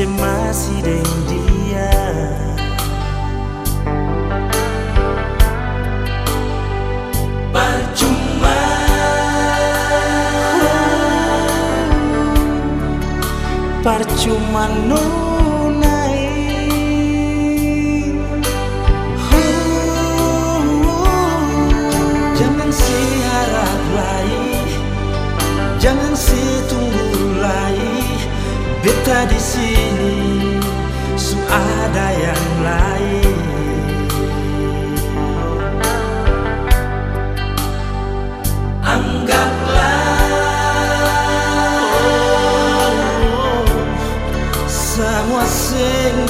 sana Semasi dengan dia. Percuma. Percuma nunai. Jangan si harap lagi Jangan si Beta di sini Su ada yang lain. Anggaplah Semua sing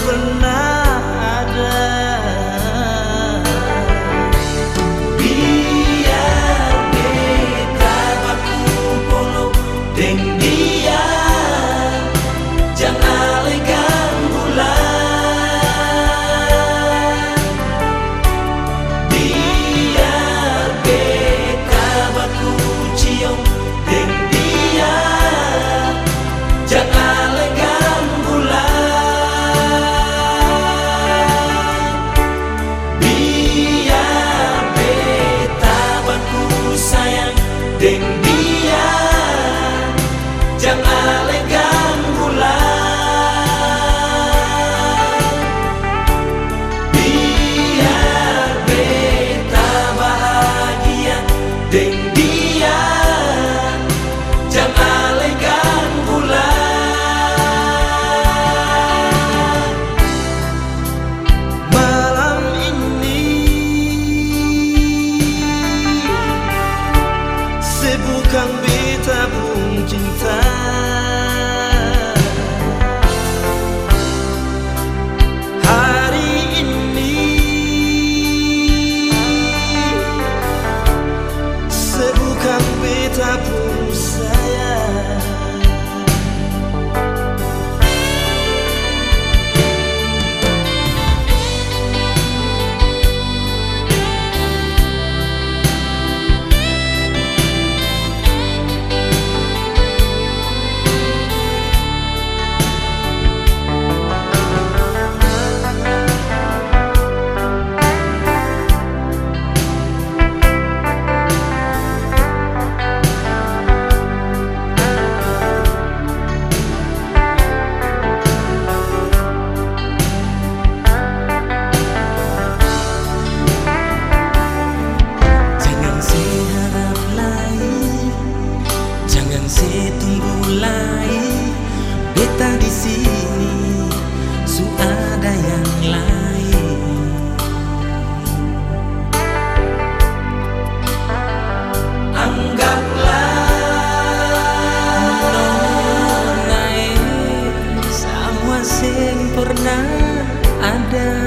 my. ada.